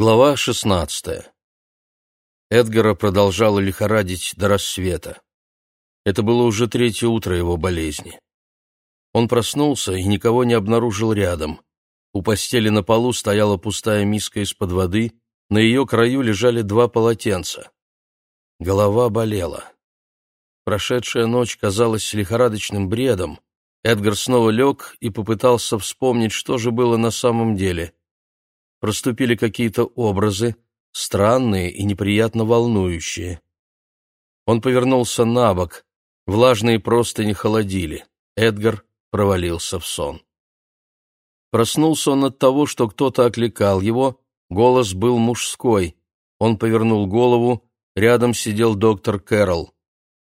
Глава шестнадцатая. Эдгара продолжало лихорадить до рассвета. Это было уже третье утро его болезни. Он проснулся и никого не обнаружил рядом. У постели на полу стояла пустая миска из-под воды, на ее краю лежали два полотенца. Голова болела. Прошедшая ночь казалась лихорадочным бредом. Эдгар снова лег и попытался вспомнить, что же было на самом деле — проступили какие-то образы, странные и неприятно волнующие. Он повернулся на бок, влажные простыни холодили. Эдгар провалился в сон. Проснулся он от того, что кто-то окликал его, голос был мужской. Он повернул голову, рядом сидел доктор Кэрролл.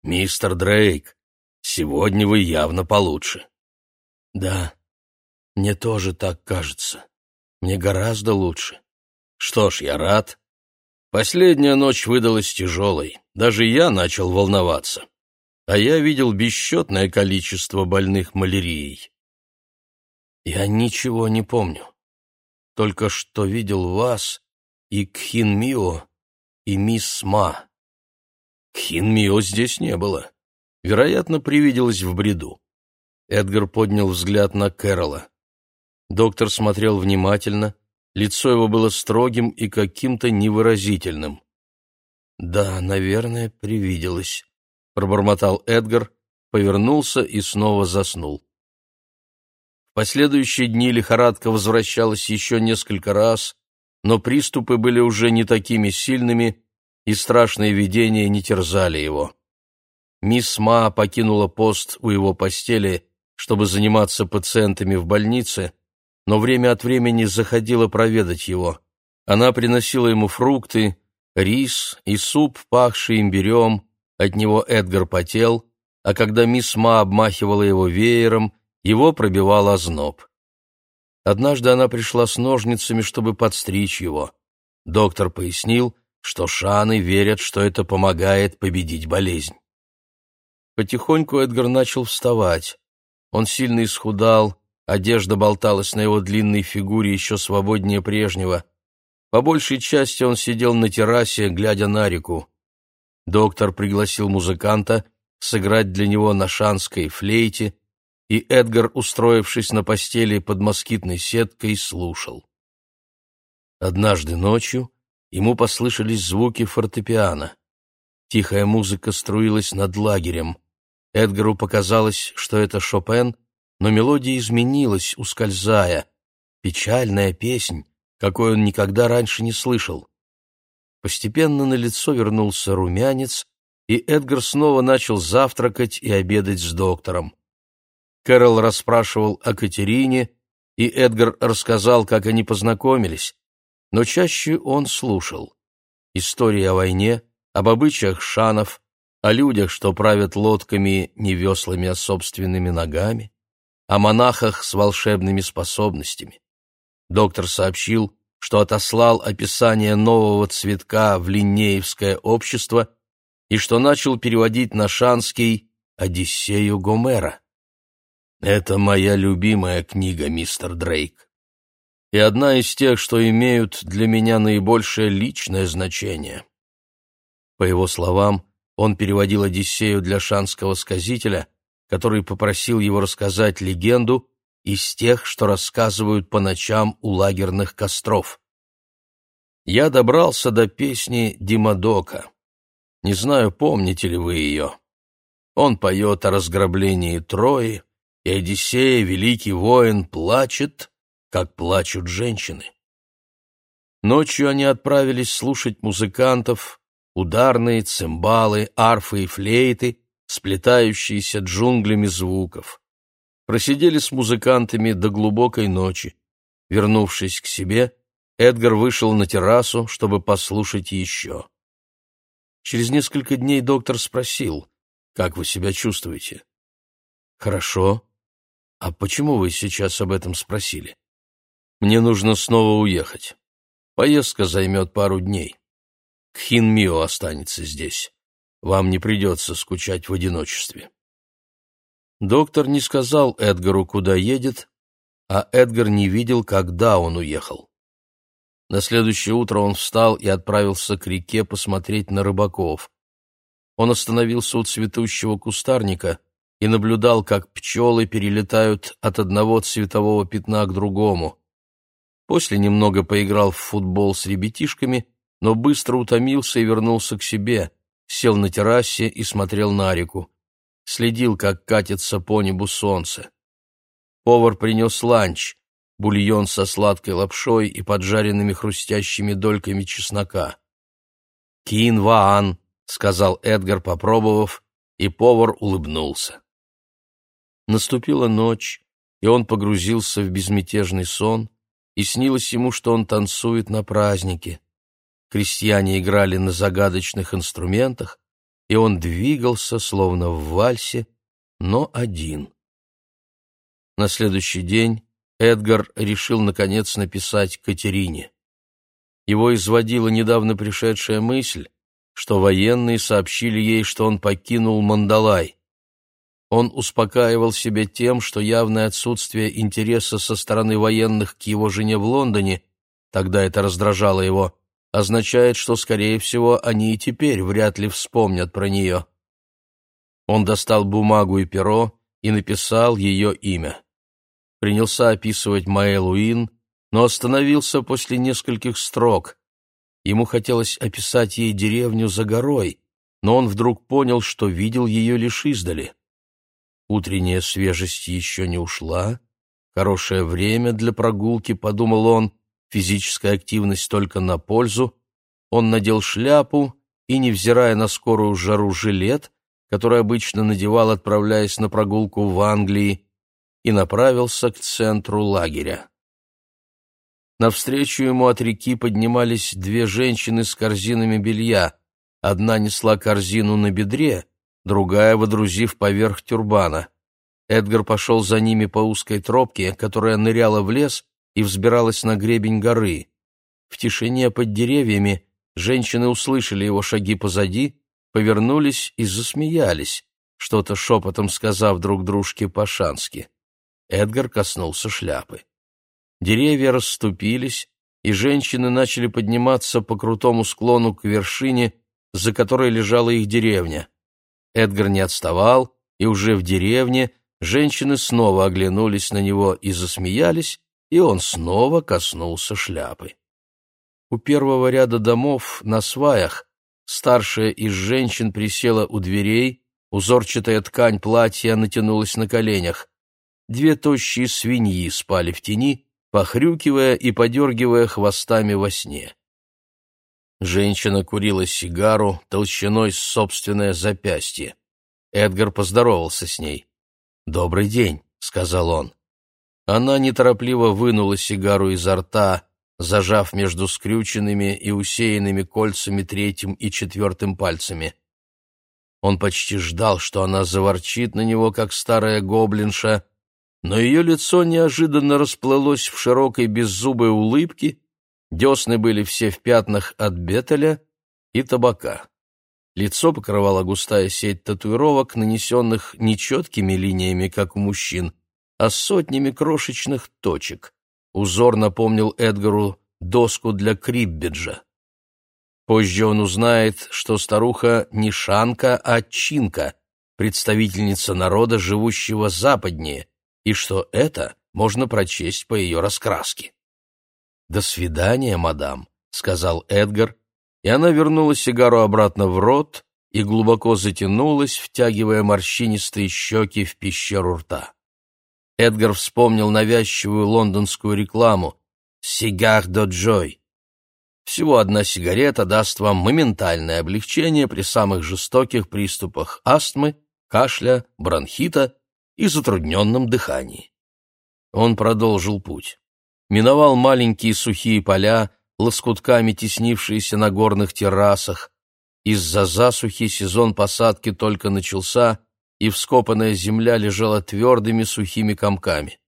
«Мистер Дрейк, сегодня вы явно получше». «Да, мне тоже так кажется». Мне гораздо лучше. Что ж, я рад. Последняя ночь выдалась тяжелой. Даже я начал волноваться. А я видел бесчетное количество больных малярией. Я ничего не помню. Только что видел вас и Кхин Мио, и мисс Ма. Кхин Мио здесь не было. Вероятно, привиделось в бреду. Эдгар поднял взгляд на Кэрола. Доктор смотрел внимательно, лицо его было строгим и каким-то невыразительным. «Да, наверное, привиделось», — пробормотал Эдгар, повернулся и снова заснул. В последующие дни лихорадка возвращалась еще несколько раз, но приступы были уже не такими сильными, и страшные видения не терзали его. Мисс Ма покинула пост у его постели, чтобы заниматься пациентами в больнице, но время от времени заходила проведать его. Она приносила ему фрукты, рис и суп, пахший имбирем, от него Эдгар потел, а когда мисс Ма обмахивала его веером, его пробивал озноб. Однажды она пришла с ножницами, чтобы подстричь его. Доктор пояснил, что шаны верят, что это помогает победить болезнь. Потихоньку Эдгар начал вставать. Он сильно исхудал, Одежда болталась на его длинной фигуре еще свободнее прежнего. По большей части он сидел на террасе, глядя на реку. Доктор пригласил музыканта сыграть для него на шанской флейте, и Эдгар, устроившись на постели под москитной сеткой, слушал. Однажды ночью ему послышались звуки фортепиано. Тихая музыка струилась над лагерем. Эдгару показалось, что это Шопен но мелодия изменилась, ускользая. Печальная песнь, какой он никогда раньше не слышал. Постепенно на лицо вернулся румянец, и Эдгар снова начал завтракать и обедать с доктором. Кэрол расспрашивал о Катерине, и Эдгар рассказал, как они познакомились, но чаще он слушал. Истории о войне, об обычаях шанов, о людях, что правят лодками не веслами, а собственными ногами, о монахах с волшебными способностями. Доктор сообщил, что отослал описание нового цветка в Линнеевское общество и что начал переводить на шанский «Одиссею Гомера». «Это моя любимая книга, мистер Дрейк, и одна из тех, что имеют для меня наибольшее личное значение». По его словам, он переводил «Одиссею» для шанского сказителя, который попросил его рассказать легенду из тех, что рассказывают по ночам у лагерных костров. Я добрался до песни Димадока. Не знаю, помните ли вы ее. Он поет о разграблении Трои, и Одиссея, великий воин, плачет, как плачут женщины. Ночью они отправились слушать музыкантов, ударные, цимбалы, арфы и флейты, сплетающиеся джунглями звуков. Просидели с музыкантами до глубокой ночи. Вернувшись к себе, Эдгар вышел на террасу, чтобы послушать еще. Через несколько дней доктор спросил, «Как вы себя чувствуете?» «Хорошо. А почему вы сейчас об этом спросили?» «Мне нужно снова уехать. Поездка займет пару дней. Кхин Мио останется здесь. Вам не придется скучать в одиночестве. Доктор не сказал Эдгару, куда едет, а Эдгар не видел, когда он уехал. На следующее утро он встал и отправился к реке посмотреть на рыбаков. Он остановился у цветущего кустарника и наблюдал, как пчелы перелетают от одного цветового пятна к другому. После немного поиграл в футбол с ребятишками, но быстро утомился и вернулся к себе, сел на террасе и смотрел на реку. Следил, как катится по небу солнце. Повар принес ланч, бульон со сладкой лапшой и поджаренными хрустящими дольками чеснока. «Кин-ваан», — сказал Эдгар, попробовав, и повар улыбнулся. Наступила ночь, и он погрузился в безмятежный сон, и снилось ему, что он танцует на празднике. Крестьяне играли на загадочных инструментах, и он двигался, словно в вальсе, но один. На следующий день Эдгар решил, наконец, написать Катерине. Его изводила недавно пришедшая мысль, что военные сообщили ей, что он покинул Мандалай. Он успокаивал себя тем, что явное отсутствие интереса со стороны военных к его жене в Лондоне, тогда это раздражало его, означает, что, скорее всего, они и теперь вряд ли вспомнят про нее. Он достал бумагу и перо и написал ее имя. Принялся описывать Маэлуин, но остановился после нескольких строк. Ему хотелось описать ей деревню за горой, но он вдруг понял, что видел ее лишь издали. Утренняя свежесть еще не ушла. Хорошее время для прогулки, подумал он, физическая активность только на пользу. Он надел шляпу и, невзирая на скорую жару жилет, который обычно надевал, отправляясь на прогулку в Англии, и направился к центру лагеря. Навстречу ему от реки поднимались две женщины с корзинами белья. Одна несла корзину на бедре, другая водрузив поверх тюрбана. Эдгар пошел за ними по узкой тропке, которая ныряла в лес и взбиралась на гребень горы. В тишине под деревьями женщины услышали его шаги позади, повернулись и засмеялись, что-то шепотом сказав друг дружке по-шански. Эдгар коснулся шляпы. Деревья расступились, и женщины начали подниматься по крутому склону к вершине, за которой лежала их деревня. Эдгар не отставал, и уже в деревне женщины снова оглянулись на него и засмеялись, и он снова коснулся шляпы. У первого ряда домов на сваях старшая из женщин присела у дверей, узорчатая ткань платья натянулась на коленях. Две тощие свиньи спали в тени, похрюкивая и подергивая хвостами во сне. Женщина курила сигару толщиной с собственное запястье. Эдгар поздоровался с ней. «Добрый день», — сказал он. Она неторопливо вынула сигару изо рта, зажав между скрюченными и усеянными кольцами третьим и четвертым пальцами. Он почти ждал, что она заворчит на него, как старая гоблинша, но ее лицо неожиданно расплылось в широкой беззубой улыбке, Десны были все в пятнах от бетеля и табака. Лицо покрывала густая сеть татуировок, нанесенных не четкими линиями, как у мужчин, а сотнями крошечных точек. Узор напомнил Эдгару доску для криббеджа. Позже он узнает, что старуха не шанка, а чинка, представительница народа, живущего западнее, и что это можно прочесть по ее раскраске. «До свидания, мадам», — сказал Эдгар, и она вернула сигару обратно в рот и глубоко затянулась, втягивая морщинистые щеки в пещеру рта. Эдгар вспомнил навязчивую лондонскую рекламу «Сигар до Джой». Всего одна сигарета даст вам моментальное облегчение при самых жестоких приступах астмы, кашля, бронхита и затрудненном дыхании. Он продолжил путь миновал маленькие сухие поля, лоскутками теснившиеся на горных террасах. Из-за засухи сезон посадки только начался, и вскопанная земля лежала твердыми сухими комками.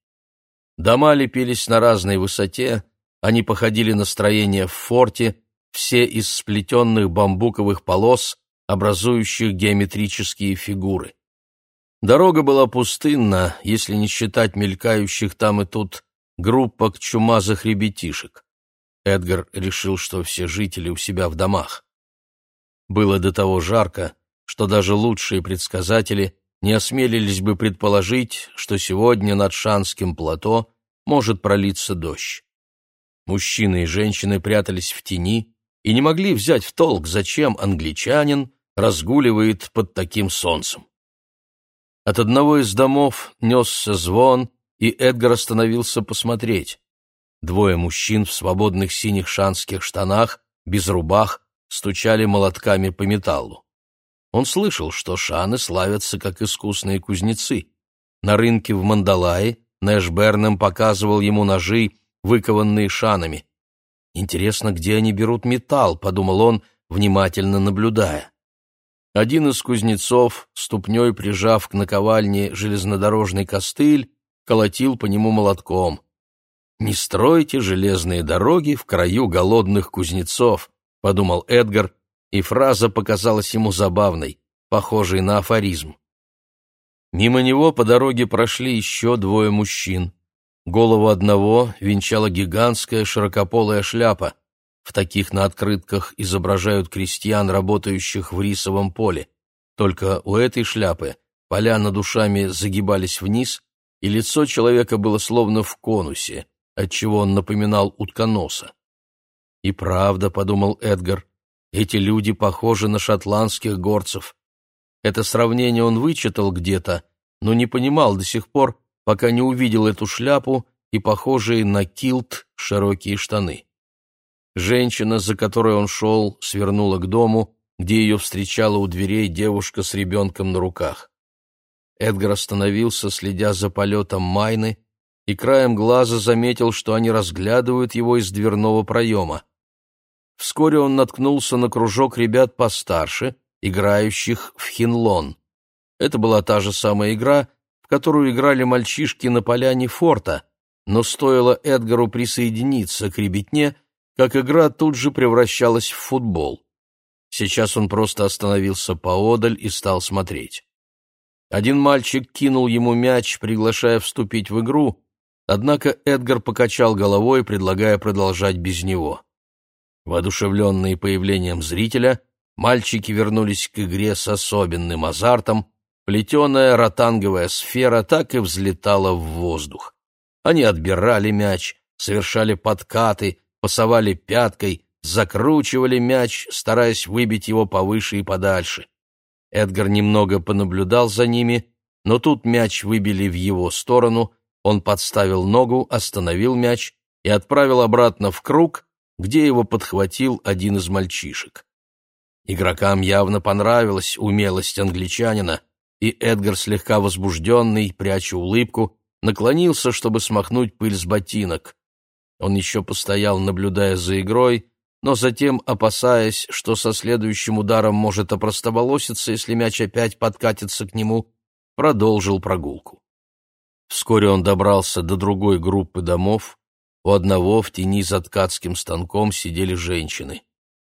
Дома лепились на разной высоте, они походили на строения в форте, все из сплетенных бамбуковых полос, образующих геометрические фигуры. Дорога была пустынна, если не считать мелькающих там и тут группок чумазых ребятишек. Эдгар решил, что все жители у себя в домах. Было до того жарко, что даже лучшие предсказатели не осмелились бы предположить, что сегодня над Шанским плато может пролиться дождь. Мужчины и женщины прятались в тени и не могли взять в толк, зачем англичанин разгуливает под таким солнцем. От одного из домов несся звон, и Эдгар остановился посмотреть. Двое мужчин в свободных синих шанских штанах, без рубах, стучали молотками по металлу. Он слышал, что шаны славятся как искусные кузнецы. На рынке в Мандалае Нэш Бернем показывал ему ножи, выкованные шанами. «Интересно, где они берут металл?» — подумал он, внимательно наблюдая. Один из кузнецов, ступней прижав к наковальне железнодорожный костыль, колотил по нему молотком. «Не стройте железные дороги в краю голодных кузнецов», — подумал Эдгар, и фраза показалась ему забавной, похожей на афоризм. Мимо него по дороге прошли еще двое мужчин. Голову одного венчала гигантская широкополая шляпа. В таких на открытках изображают крестьян, работающих в рисовом поле. Только у этой шляпы поля над ушами загибались вниз, и лицо человека было словно в конусе, отчего он напоминал утконоса. «И правда», — подумал Эдгар, — «эти люди похожи на шотландских горцев». Это сравнение он вычитал где-то, но не понимал до сих пор, пока не увидел эту шляпу и похожие на килт широкие штаны. Женщина, за которой он шел, свернула к дому, где ее встречала у дверей девушка с ребенком на руках. Эдгар остановился, следя за полетом Майны, и краем глаза заметил, что они разглядывают его из дверного проема. Вскоре он наткнулся на кружок ребят постарше, играющих в хинлон. Это была та же самая игра, в которую играли мальчишки на поляне форта, но стоило Эдгару присоединиться к ребятне, как игра тут же превращалась в футбол. Сейчас он просто остановился поодаль и стал смотреть. Один мальчик кинул ему мяч, приглашая вступить в игру, однако Эдгар покачал головой, предлагая продолжать без него. Воодушевленные появлением зрителя, мальчики вернулись к игре с особенным азартом, плетеная ротанговая сфера так и взлетала в воздух. Они отбирали мяч, совершали подкаты, пасовали пяткой, закручивали мяч, стараясь выбить его повыше и подальше. Эдгар немного понаблюдал за ними, но тут мяч выбили в его сторону, он подставил ногу, остановил мяч и отправил обратно в круг, где его подхватил один из мальчишек. Игрокам явно понравилась умелость англичанина, и Эдгар, слегка возбужденный, пряча улыбку, наклонился, чтобы смахнуть пыль с ботинок. Он еще постоял, наблюдая за игрой, но затем, опасаясь, что со следующим ударом может опростоболоситься, если мяч опять подкатится к нему, продолжил прогулку. Вскоре он добрался до другой группы домов. У одного в тени за ткацким станком сидели женщины.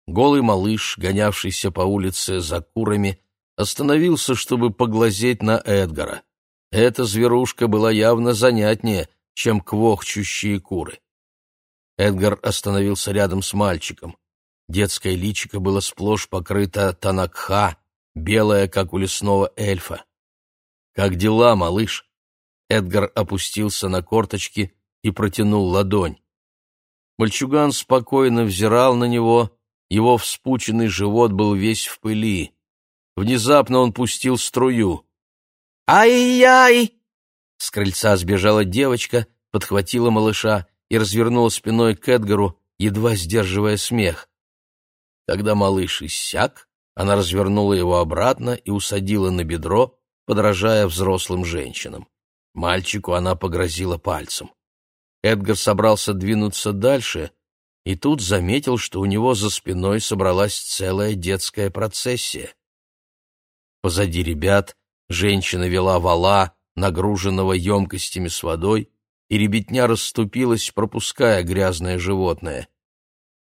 Голый малыш, гонявшийся по улице за курами, остановился, чтобы поглазеть на Эдгара. Эта зверушка была явно занятнее, чем квохчущие куры. Эдгар остановился рядом с мальчиком. Детское личико было сплошь покрыто танакха, белое, как у лесного эльфа. «Как дела, малыш?» Эдгар опустился на корточки и протянул ладонь. Мальчуган спокойно взирал на него, его вспученный живот был весь в пыли. Внезапно он пустил струю. «Ай-яй!» С крыльца сбежала девочка, подхватила малыша и развернула спиной к Эдгару, едва сдерживая смех. Когда малыш иссяк, она развернула его обратно и усадила на бедро, подражая взрослым женщинам. Мальчику она погрозила пальцем. Эдгар собрался двинуться дальше, и тут заметил, что у него за спиной собралась целая детская процессия. Позади ребят женщина вела вала, нагруженного емкостями с водой, и ребятня расступилась, пропуская грязное животное.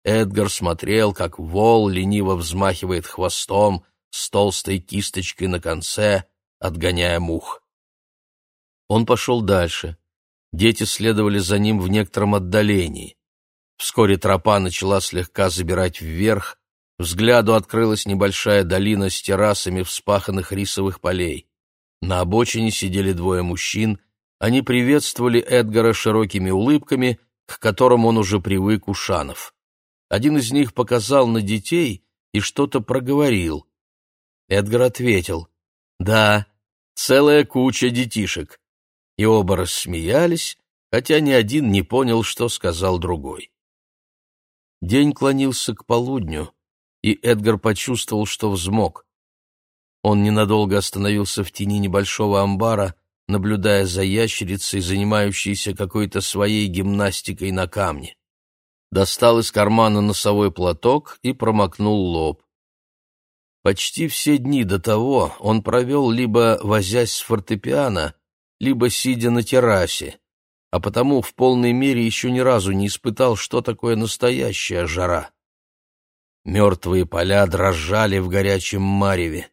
Эдгар смотрел, как вол лениво взмахивает хвостом с толстой кисточкой на конце, отгоняя мух. Он пошел дальше. Дети следовали за ним в некотором отдалении. Вскоре тропа начала слегка забирать вверх, взгляду открылась небольшая долина с террасами вспаханных рисовых полей. На обочине сидели двое мужчин, они приветствовали Эдгара широкими улыбками, к которым он уже привык у Шанов. Один из них показал на детей и что-то проговорил. Эдгар ответил «Да, целая куча детишек». И оба рассмеялись, хотя ни один не понял, что сказал другой. День клонился к полудню, и Эдгар почувствовал, что взмок. Он ненадолго остановился в тени небольшого амбара, наблюдая за ящерицей, занимающейся какой-то своей гимнастикой на камне. Достал из кармана носовой платок и промокнул лоб. Почти все дни до того он провел либо возясь с фортепиано, либо сидя на террасе, а потому в полной мере еще ни разу не испытал, что такое настоящая жара. Мертвые поля дрожали в горячем мареве.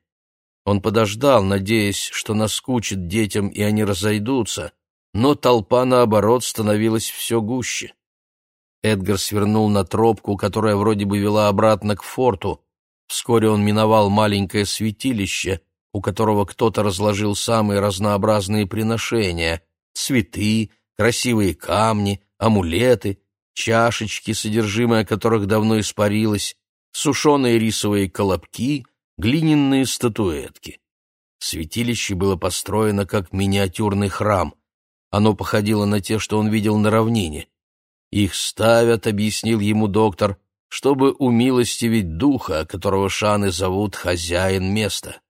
Он подождал, надеясь, что наскучит детям, и они разойдутся, но толпа, наоборот, становилась все гуще. Эдгар свернул на тропку, которая вроде бы вела обратно к форту. Вскоре он миновал маленькое святилище, у которого кто-то разложил самые разнообразные приношения — цветы, красивые камни, амулеты, чашечки, содержимое которых давно испарилось, сушеные рисовые колобки, глиняные статуэтки. Святилище было построено как миниатюрный храм. Оно походило на те, что он видел на равнине. Их ставят, объяснил ему доктор, чтобы умилостивить духа, которого шаны зовут хозяин места.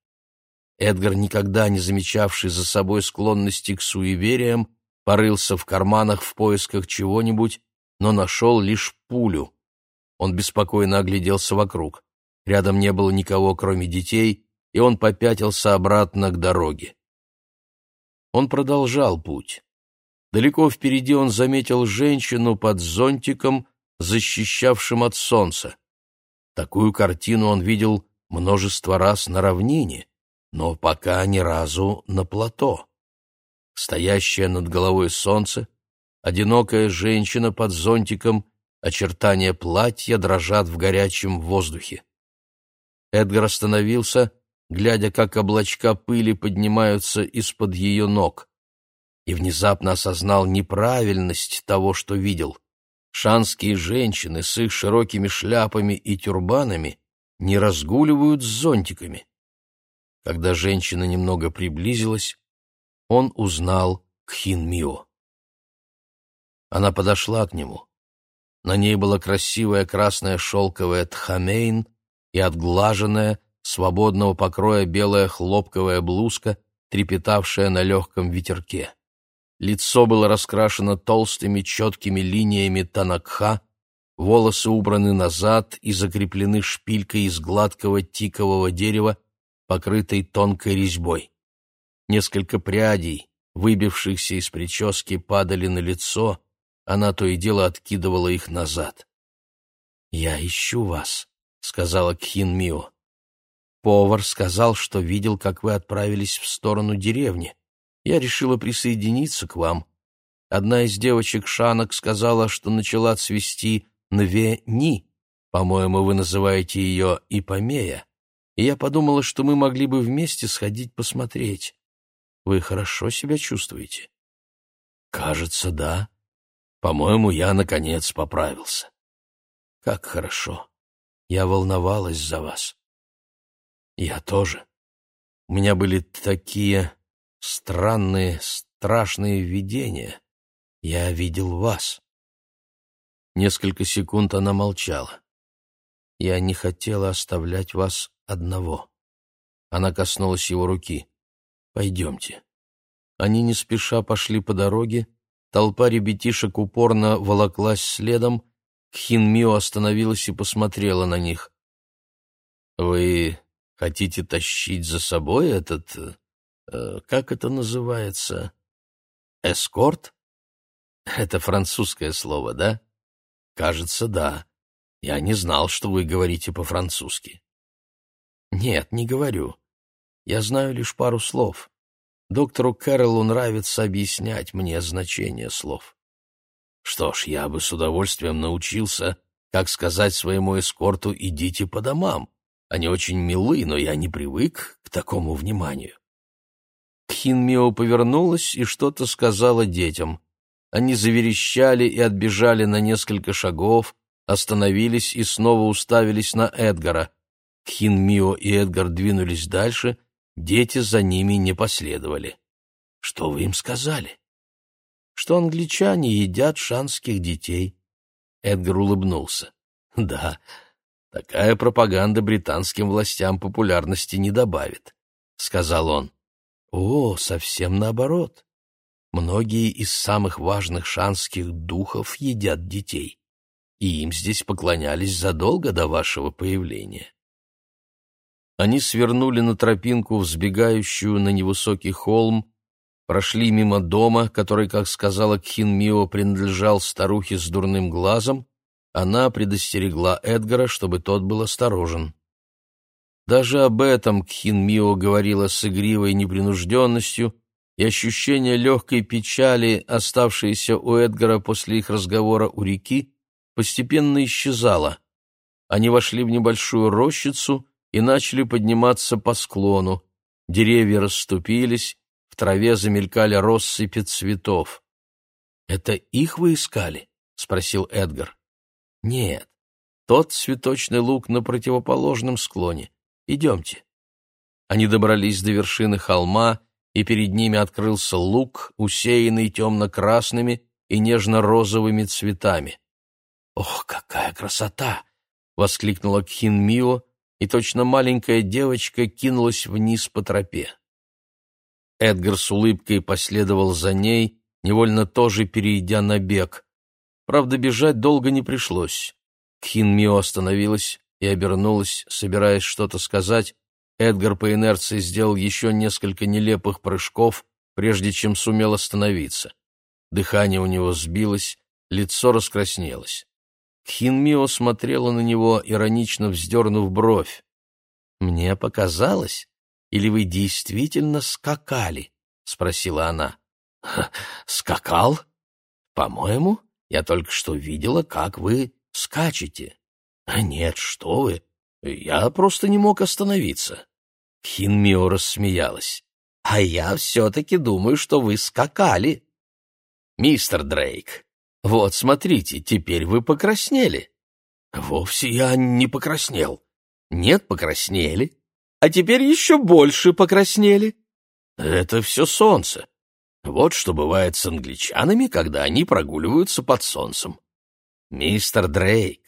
Эдгар, никогда не замечавший за собой склонности к суевериям, порылся в карманах в поисках чего-нибудь, но нашел лишь пулю. Он беспокойно огляделся вокруг. Рядом не было никого, кроме детей, и он попятился обратно к дороге. Он продолжал путь. Далеко впереди он заметил женщину под зонтиком, защищавшим от солнца. Такую картину он видел множество раз на равнине, но пока ни разу на плато стоящее над головой солнце, одинокая женщина под зонтиком, очертания платья дрожат в горячем воздухе. Эдгар остановился, глядя, как облачка пыли поднимаются из-под ее ног, и внезапно осознал неправильность того, что видел. Шанские женщины с их широкими шляпами и тюрбанами не разгуливают с зонтиками. Когда женщина немного приблизилась, он узнал Кхин Она подошла к нему. На ней была красивая красная шелковая тхамейн и отглаженная, свободного покроя белая хлопковая блузка, трепетавшая на легком ветерке. Лицо было раскрашено толстыми четкими линиями танакха, волосы убраны назад и закреплены шпилькой из гладкого тикового дерева, покрытой тонкой резьбой. Несколько прядей, выбившихся из прически, падали на лицо, она то и дело откидывала их назад. «Я ищу вас», — сказала Кхин Мио. «Повар сказал, что видел, как вы отправились в сторону деревни. Я решила присоединиться к вам. Одна из девочек Шанок сказала, что начала цвести Нве-Ни, по-моему, вы называете ее Ипомея, и я подумала, что мы могли бы вместе сходить посмотреть. Вы хорошо себя чувствуете? Кажется, да. По-моему, я наконец поправился. Как хорошо. Я волновалась за вас. Я тоже. У меня были такие странные, страшные видения. Я видел вас. Несколько секунд она молчала. Я не хотела оставлять вас одного. Она коснулась его руки. Пойдемте. Они не спеша пошли по дороге, толпа ребятишек упорно волоклась следом, Кхин остановилась и посмотрела на них. «Вы хотите тащить за собой этот... Э, как это называется? Эскорт? Это французское слово, да? Кажется, да. Я не знал, что вы говорите по-французски». «Нет, не говорю. Я знаю лишь пару слов. Доктору Кэрролу нравится объяснять мне значение слов. Что ж, я бы с удовольствием научился, как сказать своему эскорту «идите по домам». Они очень милы, но я не привык к такому вниманию. Хинмио повернулась и что-то сказала детям. Они заверещали и отбежали на несколько шагов, остановились и снова уставились на Эдгара. Хинмио и Эдгар двинулись дальше, дети за ними не последовали. «Что вы им сказали?» «Что англичане едят шанских детей». Эдгар улыбнулся. «Да, такая пропаганда британским властям популярности не добавит», — сказал он. «О, совсем наоборот. Многие из самых важных шанских духов едят детей, и им здесь поклонялись задолго до вашего появления». Они свернули на тропинку, взбегающую на невысокий холм, прошли мимо дома, который, как сказала Кхинмио, принадлежал старухе с дурным глазом, она предостерегла Эдгара, чтобы тот был осторожен. Даже об этом Кхинмио говорила с игривой непринужденностью, и ощущение легкой печали, оставшееся у Эдгара после их разговора у реки, постепенно исчезало. Они вошли в небольшую рощицу и начали подниматься по склону. Деревья расступились, в траве замелькали россыпи цветов. «Это их вы искали?» — спросил Эдгар. «Нет, тот цветочный луг на противоположном склоне. Идемте». Они добрались до вершины холма, и перед ними открылся луг, усеянный темно-красными и нежно-розовыми цветами. «Ох, какая красота!» — воскликнула Кхин Мио, и точно маленькая девочка кинулась вниз по тропе. Эдгар с улыбкой последовал за ней, невольно тоже перейдя на бег. Правда, бежать долго не пришлось. Кхин Мио остановилась и обернулась, собираясь что-то сказать. Эдгар по инерции сделал еще несколько нелепых прыжков, прежде чем сумел остановиться. Дыхание у него сбилось, лицо раскраснелось. Хинмио смотрела на него, иронично вздернув бровь. «Мне показалось, или вы действительно скакали?» — спросила она. «Скакал? По-моему, я только что видела, как вы скачете». «Нет, что вы, я просто не мог остановиться». Хинмио рассмеялась. «А я все-таки думаю, что вы скакали». «Мистер Дрейк, вот, смотрите, теперь вы покраснели. Вовсе я не покраснел. Нет, покраснели. А теперь еще больше покраснели. Это все солнце. Вот что бывает с англичанами, когда они прогуливаются под солнцем. Мистер Дрейк,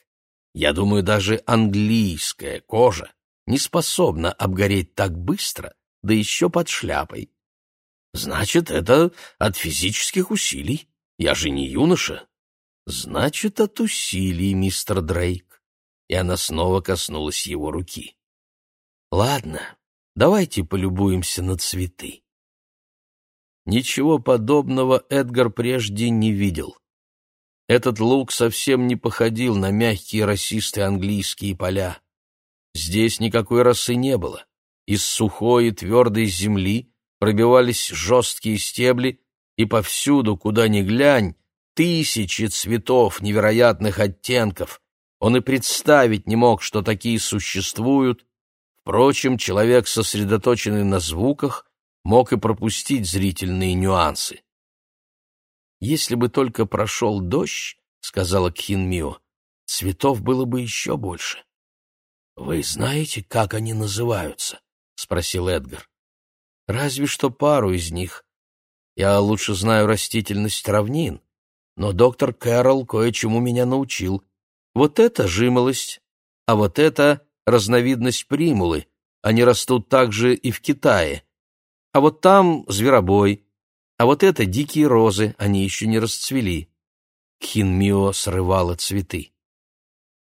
я думаю, даже английская кожа не способна обгореть так быстро, да еще под шляпой. Значит, это от физических усилий. Я же не юноша. Значит, от усилий, мистер Дрейк. И она снова коснулась его руки. Ладно, давайте полюбуемся на цветы. Ничего подобного Эдгар прежде не видел. Этот луг совсем не походил на мягкие росистые английские поля. Здесь никакой росы не было. Из сухой и твердой земли пробивались жесткие стебли, и повсюду, куда ни глянь, тысячи цветов невероятных оттенков. Он и представить не мог, что такие существуют. Впрочем, человек, сосредоточенный на звуках, мог и пропустить зрительные нюансы. «Если бы только прошел дождь, — сказала Кхин цветов было бы еще больше». «Вы знаете, как они называются?» — спросил Эдгар. «Разве что пару из них. Я лучше знаю растительность равнин, но доктор Кэрролл кое-чему меня научил. Вот это жимолость, а вот это разновидность примулы. Они растут также и в Китае. А вот там зверобой, а вот это дикие розы, они еще не расцвели. Хинмио срывала цветы.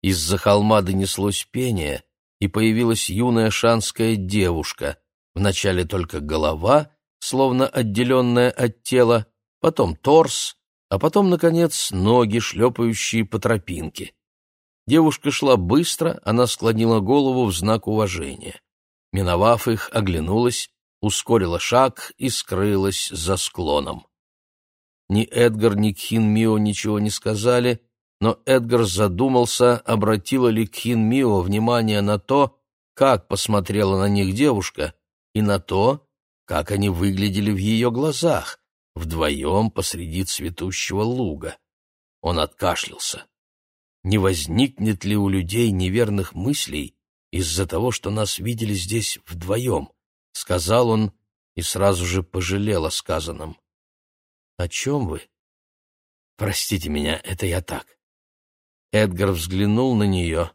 Из-за холма донеслось пение, и появилась юная шанская девушка, вначале только голова — словно отделенная от тела, потом торс, а потом, наконец, ноги, шлепающие по тропинке. Девушка шла быстро, она склонила голову в знак уважения. Миновав их, оглянулась, ускорила шаг и скрылась за склоном. Ни Эдгар, ни Кхин Мио ничего не сказали, но Эдгар задумался, обратила ли Кхин Мио внимание на то, как посмотрела на них девушка, и на то, как они выглядели в ее глазах, вдвоем посреди цветущего луга. Он откашлялся. Не возникнет ли у людей неверных мыслей из-за того, что нас видели здесь вдвоем? — сказал он и сразу же пожалел о сказанном. — О чем вы? — Простите меня, это я так. Эдгар взглянул на нее.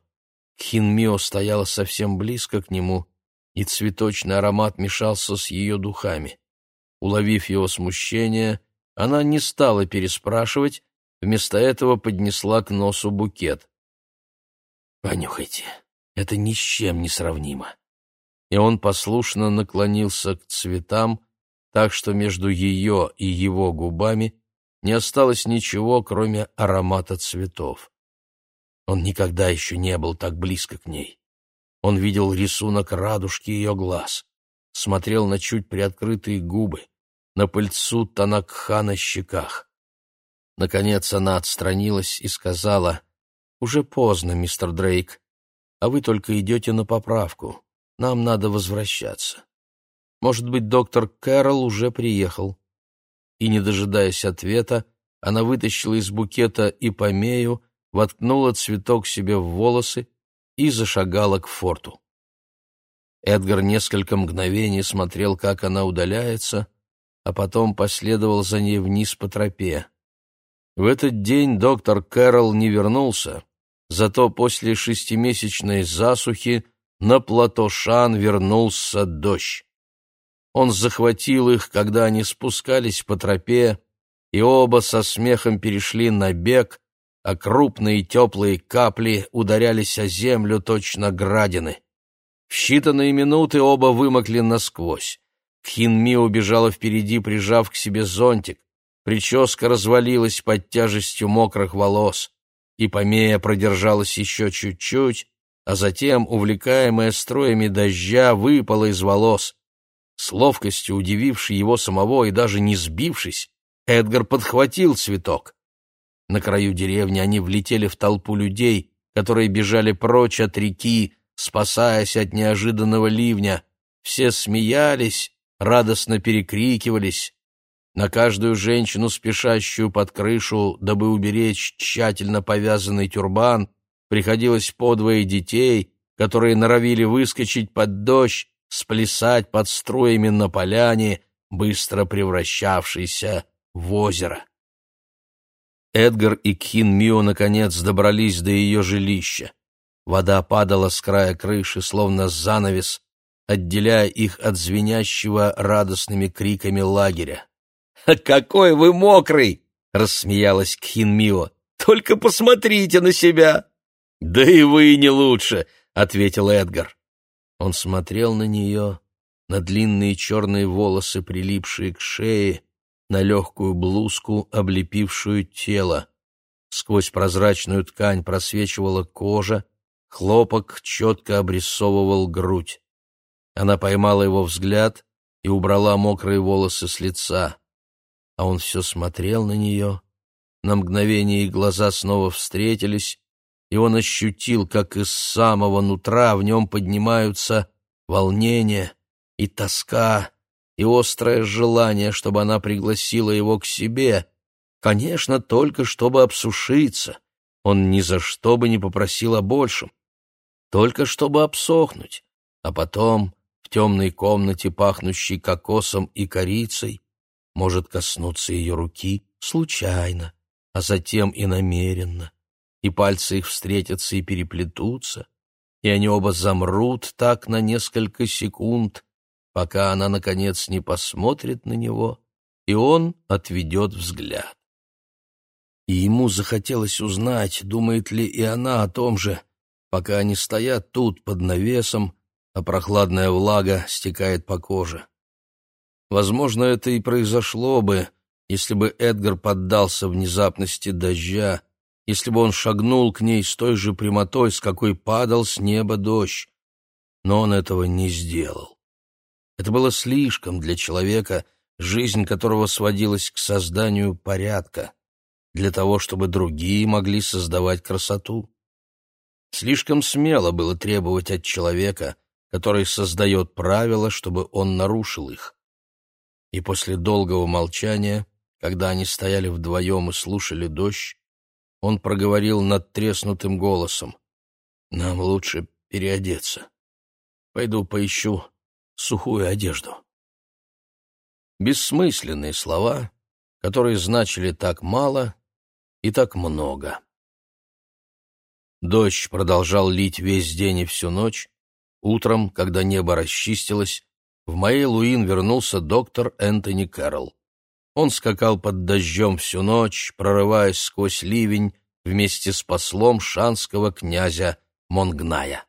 Хинмио стояла совсем близко к нему, и цветочный аромат мешался с ее духами. Уловив его смущение, она не стала переспрашивать, вместо этого поднесла к носу букет. «Понюхайте, это ни с чем не сравнимо». И он послушно наклонился к цветам, так что между ее и его губами не осталось ничего, кроме аромата цветов. Он никогда еще не был так близко к ней. Он видел рисунок радужки ее глаз, смотрел на чуть приоткрытые губы, на пыльцу Танакха на щеках. Наконец она отстранилась и сказала, «Уже поздно, мистер Дрейк, а вы только идете на поправку. Нам надо возвращаться. Может быть, доктор Кэрролл уже приехал». И, не дожидаясь ответа, она вытащила из букета и помею, воткнула цветок себе в волосы и зашагала к форту. Эдгар несколько мгновений смотрел, как она удаляется, а потом последовал за ней вниз по тропе. В этот день доктор Кэрролл не вернулся, зато после шестимесячной засухи на плато Шан вернулся дождь. Он захватил их, когда они спускались по тропе, и оба со смехом перешли на бег, а крупные теплые капли ударялись о землю точно градины. В считанные минуты оба вымокли насквозь. Хинми убежала впереди, прижав к себе зонтик. Прическа развалилась под тяжестью мокрых волос. И Помея продержалась еще чуть-чуть, а затем, увлекаемая строями дождя, выпала из волос. С ловкостью удивившей его самого и даже не сбившись, Эдгар подхватил цветок. На краю деревни они влетели в толпу людей, которые бежали прочь от реки, спасаясь от неожиданного ливня. Все смеялись, радостно перекрикивались. На каждую женщину, спешащую под крышу, дабы уберечь тщательно повязанный тюрбан, приходилось подвое детей, которые норовили выскочить под дождь, сплясать под струями на поляне, быстро превращавшейся в озеро. Эдгар и Кхин Мио наконец добрались до ее жилища. Вода падала с края крыши, словно занавес, отделяя их от звенящего радостными криками лагеря. «Какой вы мокрый!» — рассмеялась Кхин Мио. «Только посмотрите на себя!» «Да и вы не лучше!» — ответил Эдгар. Он смотрел на нее, на длинные черные волосы, прилипшие к шее, на легкую блузку, облепившую тело. Сквозь прозрачную ткань просвечивала кожа, хлопок четко обрисовывал грудь. Она поймала его взгляд и убрала мокрые волосы с лица. А он все смотрел на нее. На мгновение их глаза снова встретились, и он ощутил, как из самого нутра в нем поднимаются волнение и тоска, и острое желание, чтобы она пригласила его к себе. Конечно, только чтобы обсушиться. Он ни за что бы не попросил о большем. Только чтобы обсохнуть. А потом, в темной комнате, пахнущей кокосом и корицей, может коснуться ее руки случайно, а затем и намеренно. И пальцы их встретятся и переплетутся, и они оба замрут так на несколько секунд, пока она, наконец, не посмотрит на него, и он отведет взгляд. И ему захотелось узнать, думает ли и она о том же, пока они стоят тут под навесом, а прохладная влага стекает по коже. Возможно, это и произошло бы, если бы Эдгар поддался внезапности дождя, если бы он шагнул к ней с той же прямотой, с какой падал с неба дождь. Но он этого не сделал. Это было слишком для человека, жизнь которого сводилась к созданию порядка, для того, чтобы другие могли создавать красоту. Слишком смело было требовать от человека, который создает правила, чтобы он нарушил их. И после долгого молчания, когда они стояли вдвоем и слушали дождь, он проговорил над треснутым голосом. «Нам лучше переодеться. Пойду поищу сухую одежду». Бессмысленные слова, которые значили так мало и так много. Дождь продолжал лить весь день и всю ночь. Утром, когда небо расчистилось, в моей Луин вернулся доктор Энтони Кэрролл. Он скакал под дождем всю ночь, прорываясь сквозь ливень вместе с послом шанского князя Монгная.